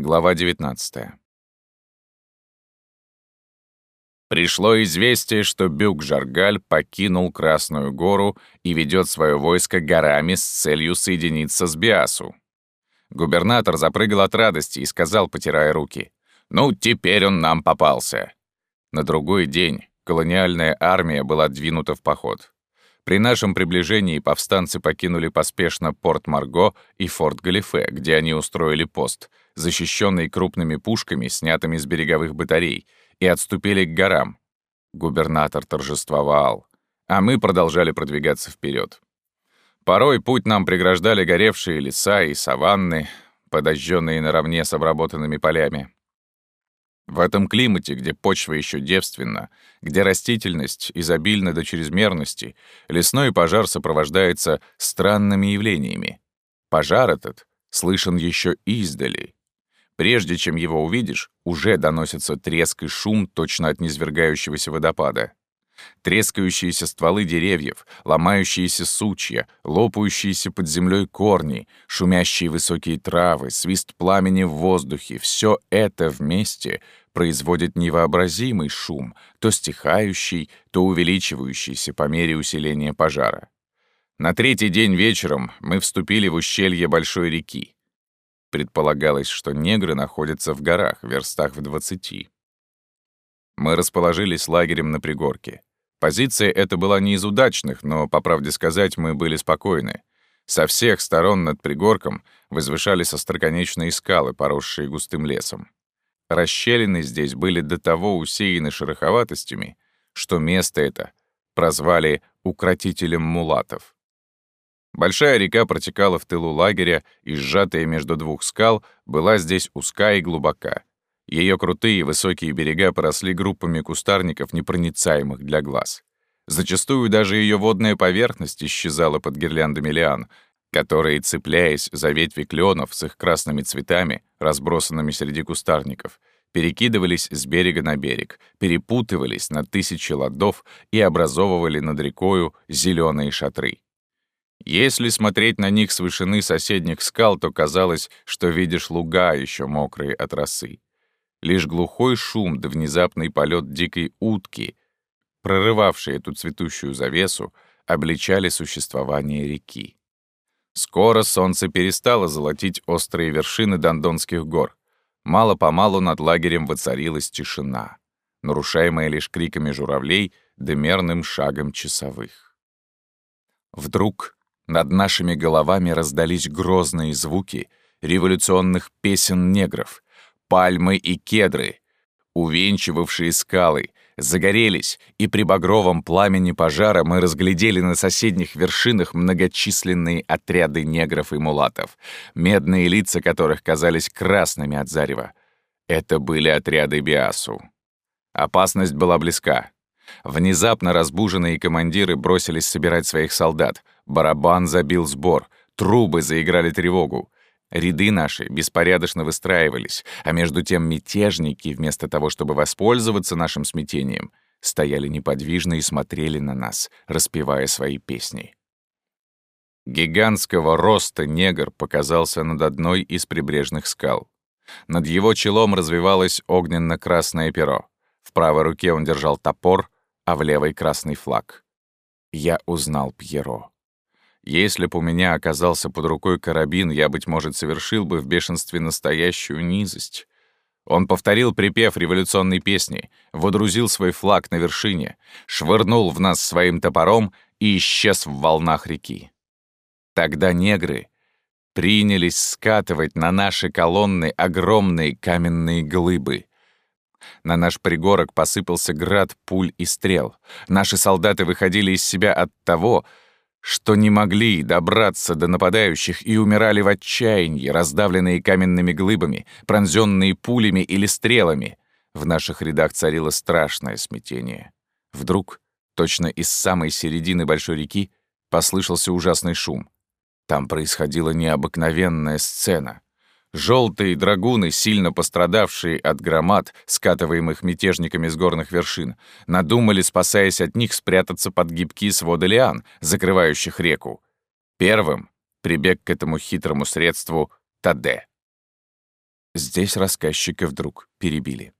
Глава 19. Пришло известие, что Бюк-Жаргаль покинул Красную гору и ведет свое войско горами с целью соединиться с Биасу. Губернатор запрыгал от радости и сказал, потирая руки, «Ну, теперь он нам попался». На другой день колониальная армия была двинута в поход. При нашем приближении повстанцы покинули поспешно порт Марго и форт Галифе, где они устроили пост, защищенный крупными пушками, снятыми с береговых батарей, и отступили к горам. Губернатор торжествовал, а мы продолжали продвигаться вперед. Порой путь нам преграждали горевшие леса и саванны, подожженные наравне с обработанными полями. В этом климате, где почва еще девственна, где растительность изобильна до чрезмерности, лесной пожар сопровождается странными явлениями. Пожар этот слышен еще издали. Прежде чем его увидишь, уже доносится треск и шум точно от низвергающегося водопада. Трескающиеся стволы деревьев, ломающиеся сучья, лопающиеся под землей корни, шумящие высокие травы, свист пламени в воздухе — все это вместе производит невообразимый шум, то стихающий, то увеличивающийся по мере усиления пожара. На третий день вечером мы вступили в ущелье большой реки. Предполагалось, что негры находятся в горах, верстах в двадцати. Мы расположились лагерем на пригорке. Позиция эта была не из удачных, но, по правде сказать, мы были спокойны. Со всех сторон над пригорком возвышались остроконечные скалы, поросшие густым лесом. Расщелины здесь были до того усеяны шероховатостями, что место это прозвали «укротителем мулатов». Большая река протекала в тылу лагеря, и сжатая между двух скал была здесь узка и глубока. Ее крутые высокие берега поросли группами кустарников, непроницаемых для глаз. Зачастую даже ее водная поверхность исчезала под гирляндами лиан, которые, цепляясь за ветви кленов с их красными цветами, разбросанными среди кустарников, перекидывались с берега на берег, перепутывались на тысячи ладов и образовывали над рекою зеленые шатры. Если смотреть на них с вышины соседних скал, то казалось, что видишь луга, еще мокрые от росы. Лишь глухой шум да внезапный полет дикой утки, прорывавший эту цветущую завесу, обличали существование реки. Скоро солнце перестало золотить острые вершины Дондонских гор. Мало-помалу над лагерем воцарилась тишина, нарушаемая лишь криками журавлей да мерным шагом часовых. Вдруг над нашими головами раздались грозные звуки революционных песен негров — Пальмы и кедры, увенчивавшие скалы, загорелись, и при багровом пламени пожара мы разглядели на соседних вершинах многочисленные отряды негров и мулатов, медные лица которых казались красными от зарева. Это были отряды Биасу. Опасность была близка. Внезапно разбуженные командиры бросились собирать своих солдат. Барабан забил сбор, трубы заиграли тревогу. Ряды наши беспорядочно выстраивались, а между тем мятежники, вместо того, чтобы воспользоваться нашим смятением, стояли неподвижно и смотрели на нас, распевая свои песни. Гигантского роста негр показался над одной из прибрежных скал. Над его челом развивалось огненно-красное перо. В правой руке он держал топор, а в левой — красный флаг. Я узнал Пьеро. Если б у меня оказался под рукой карабин, я, быть может, совершил бы в бешенстве настоящую низость. Он повторил припев революционной песни, водрузил свой флаг на вершине, швырнул в нас своим топором и исчез в волнах реки. Тогда негры принялись скатывать на наши колонны огромные каменные глыбы. На наш пригорок посыпался град пуль и стрел. Наши солдаты выходили из себя от того, что не могли добраться до нападающих и умирали в отчаянии, раздавленные каменными глыбами, пронзенные пулями или стрелами. В наших рядах царило страшное смятение. Вдруг, точно из самой середины большой реки, послышался ужасный шум. Там происходила необыкновенная сцена — Желтые драгуны, сильно пострадавшие от громад, скатываемых мятежниками с горных вершин, надумали, спасаясь от них, спрятаться под гибкие своды лиан, закрывающих реку. Первым прибег к этому хитрому средству Таде. Здесь рассказчика вдруг перебили.